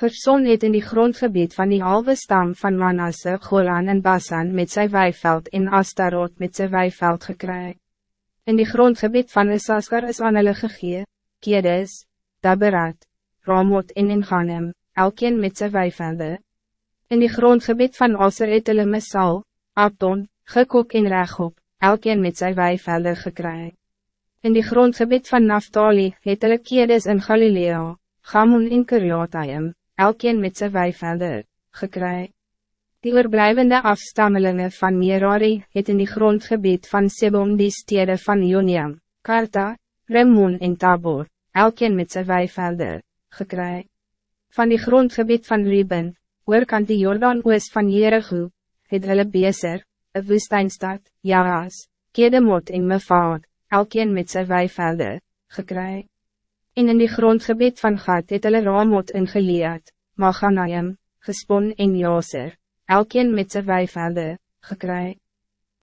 Gerson het in die grondgebied van die halve stam van Manasse, Golan en Basan met zijn weiveld in Astarot met zijn weiveld gekry. In die grondgebied van Isaskar is aan hulle gegee, Kedes, Daberat, Ramot en Inganem, elkeen met zijn weivelde. In die grondgebied van Aser het hulle Mesal, Abdon, Gekok en Rechop, elkeen met zijn weivelde gekry. In die grondgebied van Naftali het hulle Kedes in Galilea, Gamun in Kiriataim, elkeen met zijn weivelde, gekry. Die oorblijvende afstammelingen van Merari het in die grondgebied van Sebon die stede van Joniam, Karta, Remon en Tabor, elkeen met zijn weivelde, gekry. Van die grondgebied van Ruben, oorkant die Jordaan oos van Jericho, het hulle Beser, een woestijnstad, Jaas, Kedemot en Mefaad, elkeen met zijn weivelde, gekry. En in die grondgebied van Gad het hulle Ramot in Gilead, Maganaim, Gespon en Joser, elkeen met zijn weivelde, gekry.